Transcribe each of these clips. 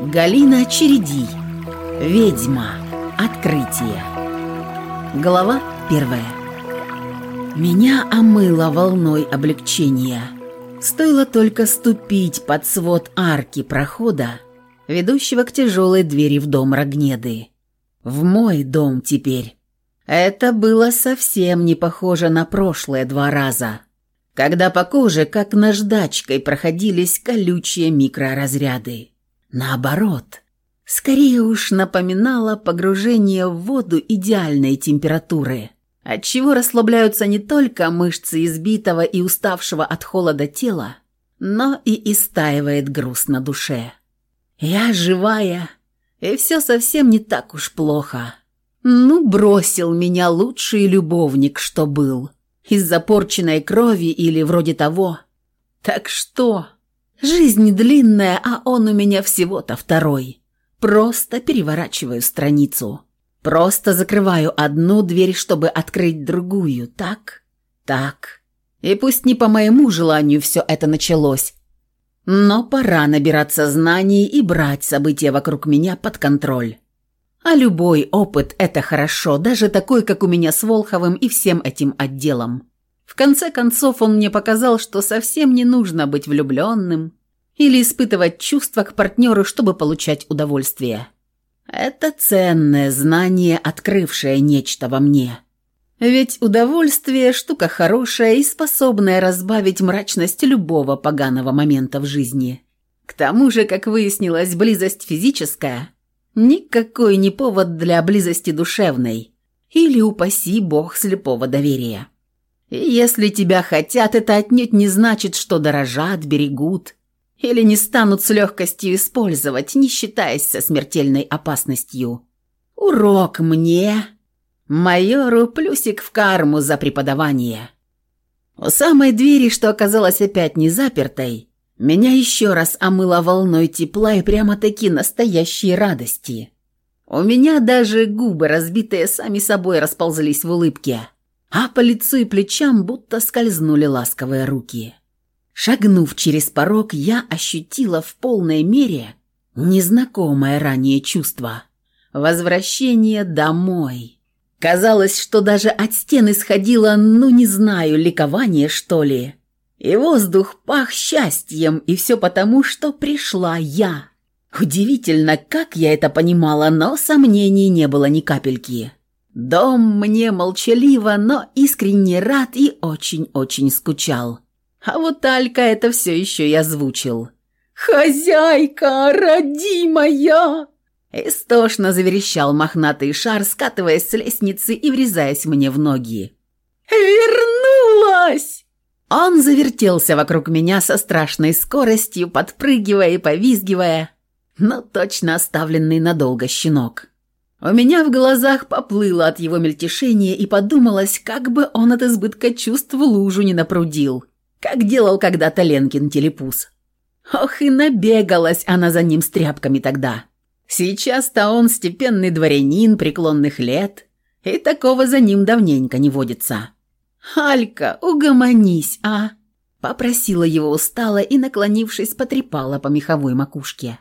Галина Череди. Ведьма. Открытие. Глава первая. Меня омыло волной облегчения. Стоило только ступить под свод арки прохода, ведущего к тяжелой двери в дом Рогнеды. В мой дом теперь. Это было совсем не похоже на прошлые два раза, когда по коже, как наждачкой, проходились колючие микроразряды. Наоборот, скорее уж напоминало погружение в воду идеальной температуры, отчего расслабляются не только мышцы избитого и уставшего от холода тела, но и истаивает груз на душе. Я живая, и все совсем не так уж плохо. Ну, бросил меня лучший любовник, что был. Из-за порченной крови или вроде того. Так что... Жизнь длинная, а он у меня всего-то второй. Просто переворачиваю страницу. Просто закрываю одну дверь, чтобы открыть другую. Так? Так. И пусть не по моему желанию все это началось, но пора набираться знаний и брать события вокруг меня под контроль. А любой опыт – это хорошо, даже такой, как у меня с Волховым и всем этим отделом. В конце концов, он мне показал, что совсем не нужно быть влюбленным или испытывать чувства к партнеру, чтобы получать удовольствие. Это ценное знание, открывшее нечто во мне. Ведь удовольствие – штука хорошая и способная разбавить мрачность любого поганого момента в жизни. К тому же, как выяснилось, близость физическая – никакой не повод для близости душевной или, упаси бог, слепого доверия. Если тебя хотят, это отнюдь не значит, что дорожат, берегут или не станут с легкостью использовать, не считаясь со смертельной опасностью. Урок мне, майору, плюсик в карму за преподавание. У самой двери, что оказалась опять не запертой, меня еще раз омыло волной тепла и прямо-таки настоящей радости. У меня даже губы, разбитые сами собой, расползлись в улыбке – а по лицу и плечам будто скользнули ласковые руки. Шагнув через порог, я ощутила в полной мере незнакомое ранее чувство – возвращение домой. Казалось, что даже от стен исходило, ну не знаю, ликование что ли. И воздух пах счастьем, и все потому, что пришла я. Удивительно, как я это понимала, но сомнений не было ни капельки. Дом мне молчаливо, но искренне рад и очень-очень скучал. А вот Алька это все еще и озвучил. «Хозяйка, родимая!» Истошно заверещал мохнатый шар, скатываясь с лестницы и врезаясь мне в ноги. «Вернулась!» Он завертелся вокруг меня со страшной скоростью, подпрыгивая и повизгивая, но точно оставленный надолго щенок. У меня в глазах поплыло от его мельтешения и подумалось, как бы он от избытка чувств лужу не напрудил, как делал когда-то Ленкин телепуз. Ох, и набегалась она за ним с тряпками тогда. Сейчас-то он степенный дворянин преклонных лет, и такого за ним давненько не водится. «Алька, угомонись, а!» Попросила его устало и, наклонившись, потрепала по меховой макушке.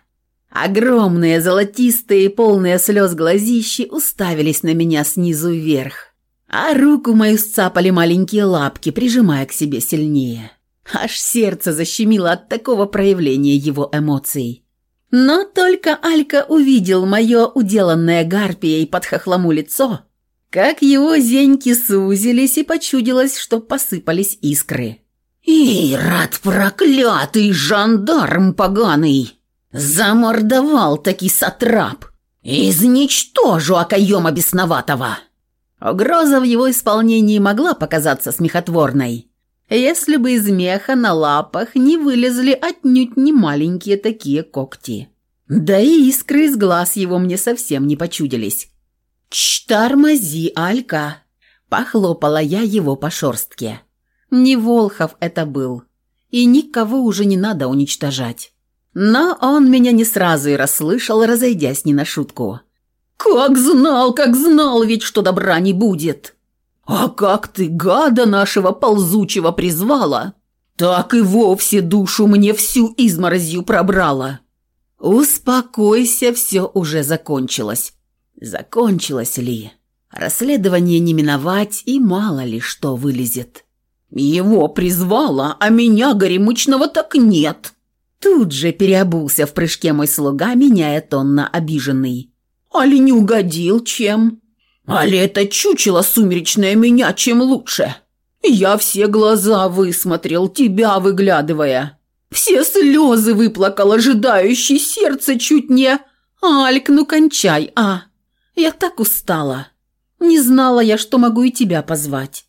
Огромные, золотистые, полные слез глазищи уставились на меня снизу вверх, а руку мою сцапали маленькие лапки, прижимая к себе сильнее. Аж сердце защемило от такого проявления его эмоций. Но только Алька увидел мое уделанное гарпией под хохлому лицо, как его зеньки сузились и почудилось, что посыпались искры. «Ирод проклятый, жандарм поганый!» Замордовал таки сатрап. Изничтожу окоема бесноватого. Угроза в его исполнении могла показаться смехотворной, если бы из меха на лапах не вылезли отнюдь не маленькие такие когти. Да и искры из глаз его мне совсем не почудились. «Чш, тормози, Алька!» – похлопала я его по шорстке. Не Волхов это был, и никого уже не надо уничтожать. Но он меня не сразу и расслышал, разойдясь не на шутку. «Как знал, как знал ведь, что добра не будет! А как ты гада нашего ползучего призвала, так и вовсе душу мне всю изморозью пробрала!» «Успокойся, все уже закончилось». Закончилось ли? Расследование не миновать, и мало ли что вылезет. «Его призвала, а меня, горемычного, так нет!» Тут же переобулся в прыжке мой слуга, меняя тон на обиженный. «Али не угодил чем? Али это чучело сумеречное меня чем лучше? Я все глаза высмотрел, тебя выглядывая. Все слезы выплакал, ожидающий сердце чуть не... Альк, ну кончай, а! Я так устала. Не знала я, что могу и тебя позвать.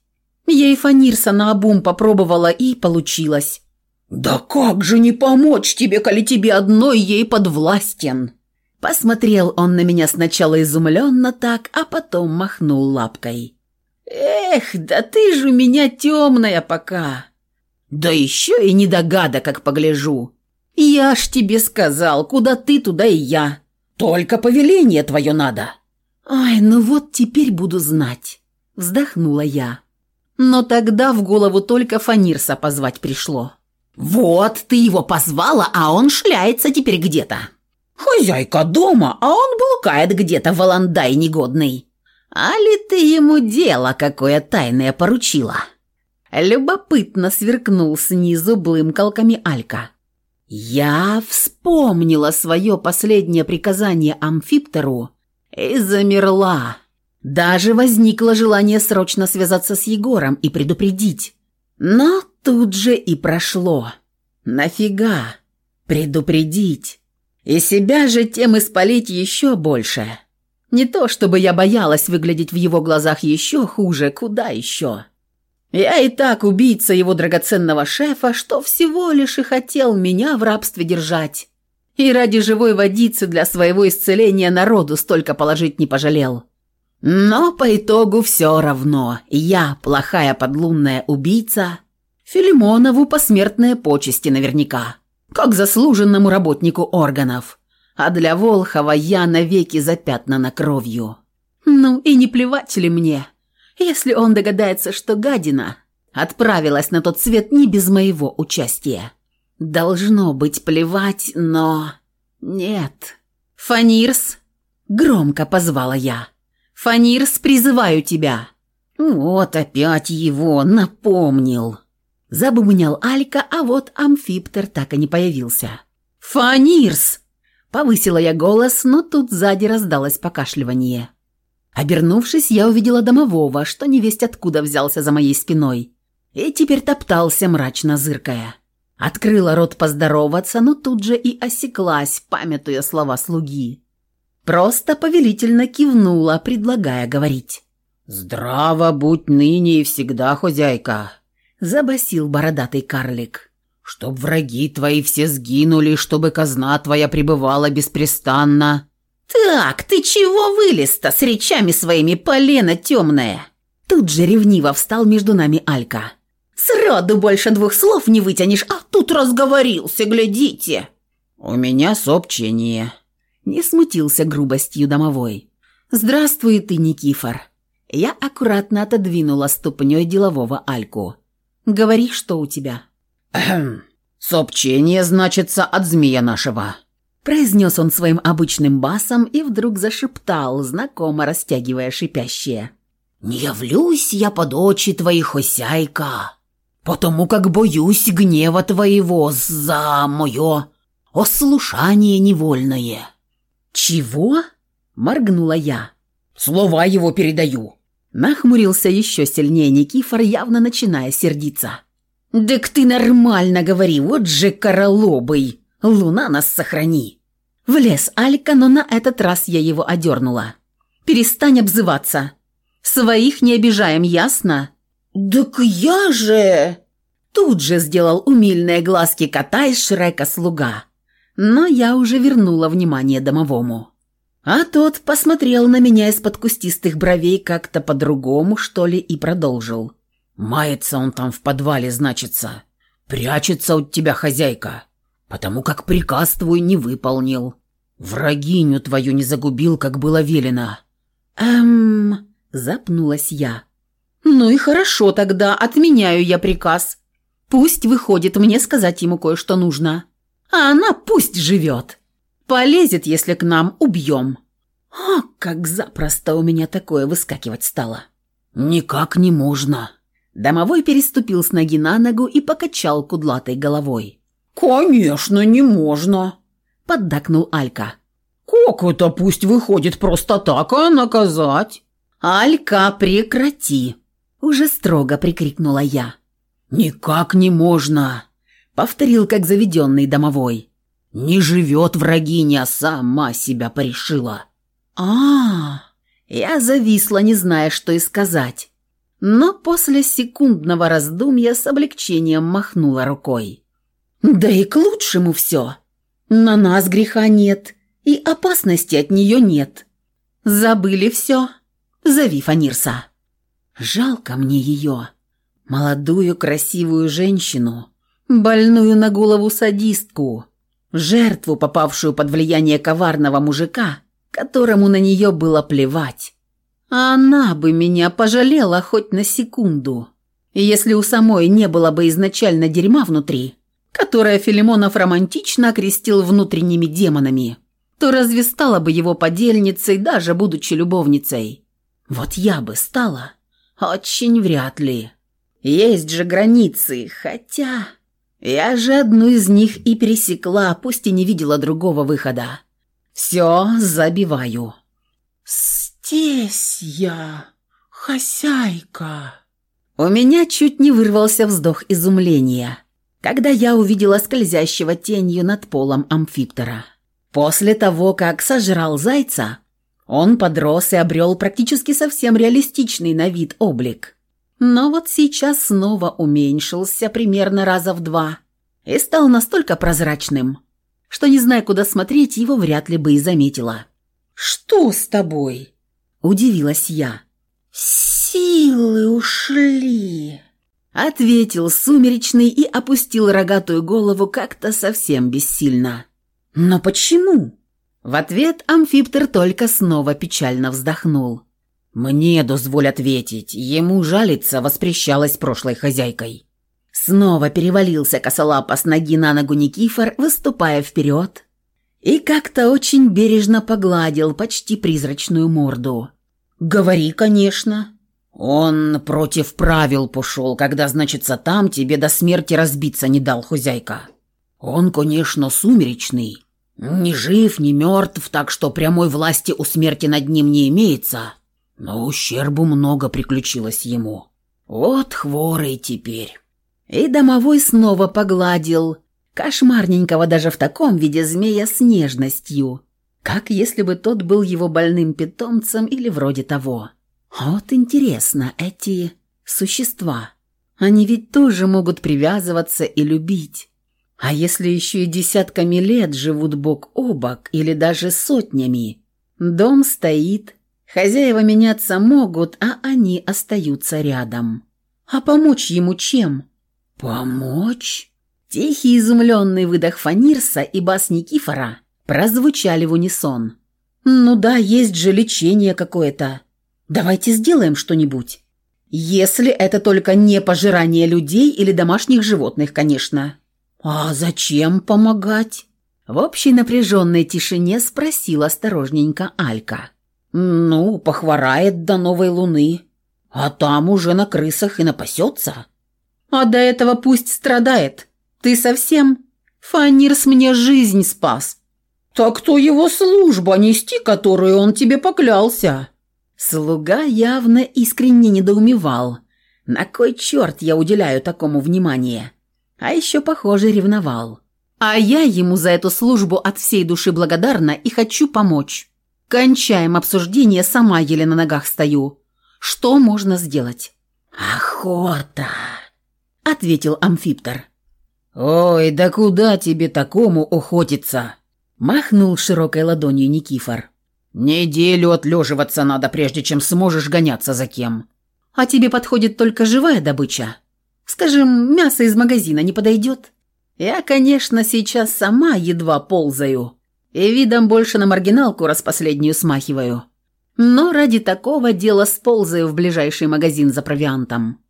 Я и Фанирса наобум попробовала, и получилось. «Да как же не помочь тебе, коли тебе одной ей подвластен?» Посмотрел он на меня сначала изумленно так, а потом махнул лапкой. «Эх, да ты же у меня темная пока!» «Да еще и не догада, как погляжу!» «Я ж тебе сказал, куда ты, туда и я. Только повеление твое надо!» «Ай, ну вот теперь буду знать!» Вздохнула я. Но тогда в голову только Фанирса позвать пришло. «Вот ты его позвала, а он шляется теперь где-то. Хозяйка дома, а он блукает где-то в Аландай негодный. А ли ты ему дело какое тайное поручила?» Любопытно сверкнул снизу блымкалками Алька. Я вспомнила свое последнее приказание амфиптеру и замерла. Даже возникло желание срочно связаться с Егором и предупредить. Но тут же и прошло. Нафига? Предупредить. И себя же тем испалить еще больше. Не то чтобы я боялась выглядеть в его глазах еще хуже, куда еще. Я и так убийца его драгоценного шефа, что всего лишь и хотел меня в рабстве держать. И ради живой водицы для своего исцеления народу столько положить не пожалел. Но по итогу все равно. Я, плохая подлунная убийца, Филимонову посмертные почести наверняка, как заслуженному работнику органов. А для Волхова я навеки запятнана кровью. Ну и не плевать ли мне, если он догадается, что гадина отправилась на тот свет не без моего участия. Должно быть плевать, но... Нет. «Фанирс!» — громко позвала я. «Фанирс, призываю тебя!» «Вот опять его напомнил!» Забумнял Алька, а вот амфиптер так и не появился. «Фанирс!» Повысила я голос, но тут сзади раздалось покашливание. Обернувшись, я увидела домового, что невесть откуда взялся за моей спиной, и теперь топтался, мрачно зыркая. Открыла рот поздороваться, но тут же и осеклась, памятуя слова слуги. Просто повелительно кивнула, предлагая говорить. «Здраво будь ныне и всегда, хозяйка!» — забасил бородатый карлик. «Чтоб враги твои все сгинули, чтобы казна твоя пребывала беспрестанно». «Так, ты чего вылез-то с речами своими, полено темное?» Тут же ревниво встал между нами Алька. «Сроду больше двух слов не вытянешь, а тут разговорился, глядите!» «У меня сообщение», не смутился грубостью домовой. «Здравствуй ты, Никифор». Я аккуратно отодвинула ступней делового Альку. «Говори, что у тебя». «Эхм. Сообщение значится от змея нашего», произнес он своим обычным басом и вдруг зашептал, знакомо растягивая шипящее. «Не явлюсь я под очи твоих, хозяйка, потому как боюсь гнева твоего за мое ослушание невольное». «Чего?» – моргнула я. «Слова его передаю». Нахмурился еще сильнее Никифор, явно начиная сердиться. «Так ты нормально говори, вот же королобый! Луна нас сохрани!» Влез Алька, но на этот раз я его одернула. «Перестань обзываться. Своих не обижаем, ясно?» «Так я же...» Тут же сделал умильные глазки кота из Шрека слуга но я уже вернула внимание домовому. А тот посмотрел на меня из-под кустистых бровей как-то по-другому, что ли, и продолжил. «Мается он там в подвале, значится. Прячется от тебя хозяйка, потому как приказ твой не выполнил. Врагиню твою не загубил, как было велено». «Эм...» – запнулась я. «Ну и хорошо тогда, отменяю я приказ. Пусть выходит, мне сказать ему кое-что нужно» а она пусть живет. Полезет, если к нам убьем. О, как запросто у меня такое выскакивать стало. Никак не можно. Домовой переступил с ноги на ногу и покачал кудлатой головой. «Конечно, не можно», — поддакнул Алька. «Как это пусть выходит просто так, а наказать?» «Алька, прекрати!» — уже строго прикрикнула я. «Никак не можно!» — повторил как заведенный домовой. «Не живет врагиня, сама себя порешила». А, -а, а Я зависла, не зная, что и сказать. Но после секундного раздумья с облегчением махнула рукой. «Да и к лучшему все. На нас греха нет, и опасности от нее нет. Забыли все? Зови Фанирса». Жалко мне ее. Молодую красивую женщину, больную на голову садистку, жертву, попавшую под влияние коварного мужика, которому на нее было плевать. А она бы меня пожалела хоть на секунду, если у самой не было бы изначально дерьма внутри, которое Филимонов романтично окрестил внутренними демонами, то разве стала бы его подельницей, даже будучи любовницей? Вот я бы стала. Очень вряд ли. Есть же границы, хотя... Я же одну из них и пересекла, пусть и не видела другого выхода. Все, забиваю. «Здесь я, хозяйка». У меня чуть не вырвался вздох изумления, когда я увидела скользящего тенью над полом амфиптера. После того, как сожрал зайца, он подрос и обрел практически совсем реалистичный на вид облик. Но вот сейчас снова уменьшился примерно раза в два и стал настолько прозрачным, что, не зная, куда смотреть, его вряд ли бы и заметила. «Что с тобой?» – удивилась я. «Силы ушли», – ответил сумеречный и опустил рогатую голову как-то совсем бессильно. «Но почему?» В ответ амфиптер только снова печально вздохнул. «Мне дозволь ответить, ему жалиться воспрещалось прошлой хозяйкой». Снова перевалился косолапо с ноги на ногу Никифор, выступая вперед, и как-то очень бережно погладил почти призрачную морду. «Говори, конечно». «Он против правил пошел, когда, значится, там тебе до смерти разбиться не дал хозяйка. Он, конечно, сумеречный, ни жив, ни мертв, так что прямой власти у смерти над ним не имеется. Но ущербу много приключилось ему. Вот хворый теперь. И домовой снова погладил. Кошмарненького даже в таком виде змея с нежностью. Как если бы тот был его больным питомцем или вроде того. Вот интересно, эти существа. Они ведь тоже могут привязываться и любить. А если еще и десятками лет живут бок о бок или даже сотнями? Дом стоит, хозяева меняться могут, а они остаются рядом. А помочь ему чем? Помочь? Тихий изумленный выдох Фанирса и бас Никифора прозвучали в унисон. «Ну да, есть же лечение какое-то. Давайте сделаем что-нибудь. Если это только не пожирание людей или домашних животных, конечно». «А зачем помогать?» В общей напряженной тишине спросил осторожненько Алька. «Ну, похворает до новой луны, а там уже на крысах и напасется». «А до этого пусть страдает. Ты совсем? Фанирс мне жизнь спас». «Так то его служба нести, которую он тебе поклялся». Слуга явно искренне недоумевал. «На кой черт я уделяю такому внимание?» А еще, похоже, ревновал. А я ему за эту службу от всей души благодарна и хочу помочь. Кончаем обсуждение, сама еле на ногах стою. Что можно сделать? «Охота!» — ответил амфиптор. «Ой, да куда тебе такому охотиться?» — махнул широкой ладонью Никифор. «Неделю отлеживаться надо, прежде чем сможешь гоняться за кем». «А тебе подходит только живая добыча?» Скажем, мясо из магазина не подойдет? Я, конечно, сейчас сама едва ползаю и видом больше на маргиналку распоследнюю смахиваю. Но ради такого дела сползаю в ближайший магазин за провиантом.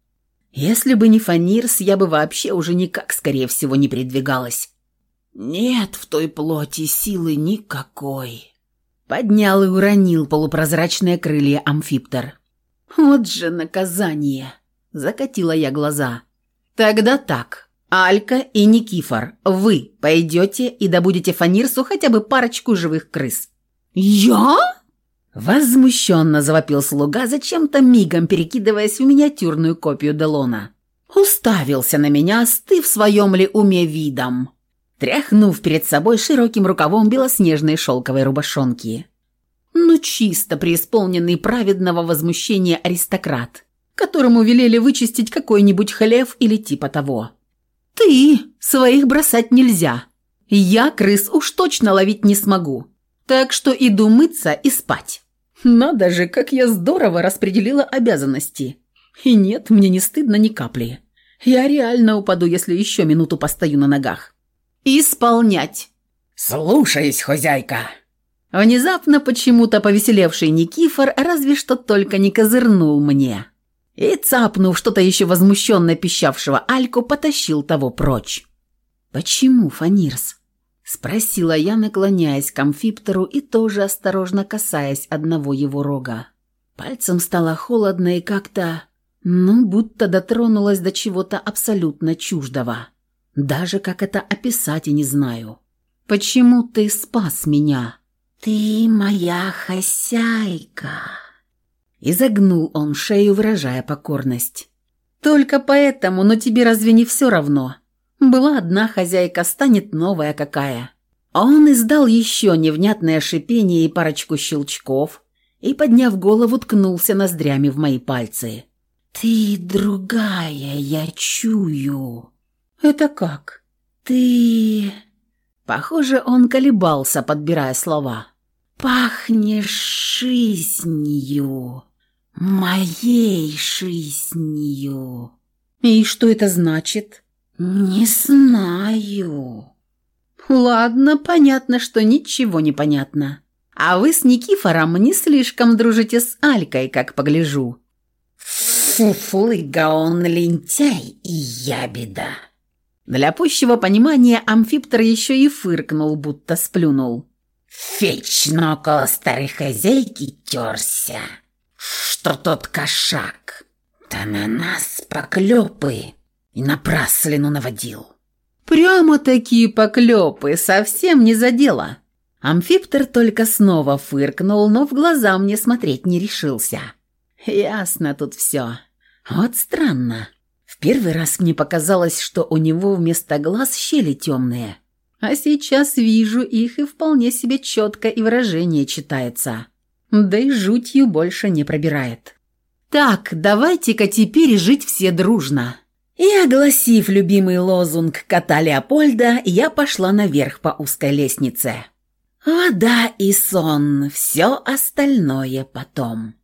Если бы не Фанирс, я бы вообще уже никак, скорее всего, не передвигалась. Нет в той плоти силы никакой. Поднял и уронил полупрозрачные крылья амфиптер. Вот же наказание. Закатила я глаза. Тогда так. Алька и Никифор, вы пойдете и добудете Фанирсу хотя бы парочку живых крыс. Я? Возмущенно завопил слуга, зачем-то мигом перекидываясь в миниатюрную копию Делона. Уставился на меня, остыв в своем ли уме видом тряхнув перед собой широким рукавом белоснежной шелковой рубашонки. Ну, чисто преисполненный праведного возмущения аристократ, которому велели вычистить какой-нибудь хлев или типа того. «Ты! Своих бросать нельзя. Я крыс уж точно ловить не смогу. Так что иду мыться и спать». Надо же, как я здорово распределила обязанности. И нет, мне не стыдно ни капли. Я реально упаду, если еще минуту постою на ногах. «Исполнять!» «Слушаюсь, хозяйка!» Внезапно почему-то повеселевший Никифор разве что только не козырнул мне. И, цапнув что-то еще возмущенно пищавшего Альку, потащил того прочь. «Почему, Фанирс?» – спросила я, наклоняясь к амфиптеру и тоже осторожно касаясь одного его рога. Пальцем стало холодно и как-то, ну, будто дотронулась до чего-то абсолютно чуждого. Даже как это описать и не знаю. Почему ты спас меня? Ты моя хозяйка. Изогнул он шею, выражая покорность. Только поэтому, но тебе разве не все равно? Была одна хозяйка, станет новая какая. Он издал еще невнятное шипение и парочку щелчков и, подняв голову, ткнулся ноздрями в мои пальцы. «Ты другая, я чую. «Это как?» «Ты...» Похоже, он колебался, подбирая слова. «Пахнешь жизнью, моей жизнью». «И что это значит?» «Не знаю». «Ладно, понятно, что ничего не понятно. А вы с Никифором не слишком дружите с Алькой, как погляжу». «Фуфлыга он лентяй и ябеда». Для пущего понимания амфиптер еще и фыркнул, будто сплюнул. «Вечно около старой хозяйки терся, что тот кошак, да на нас поклепы и напраслину наводил». «Прямо такие поклепы, совсем не задело». Амфиптер только снова фыркнул, но в глаза мне смотреть не решился. «Ясно тут все. Вот странно. В первый раз мне показалось, что у него вместо глаз щели темные. А сейчас вижу их, и вполне себе четко и выражение читается. Да и жутью больше не пробирает. «Так, давайте-ка теперь жить все дружно». И, огласив любимый лозунг кота Леопольда, я пошла наверх по узкой лестнице. Вода и сон, все остальное потом.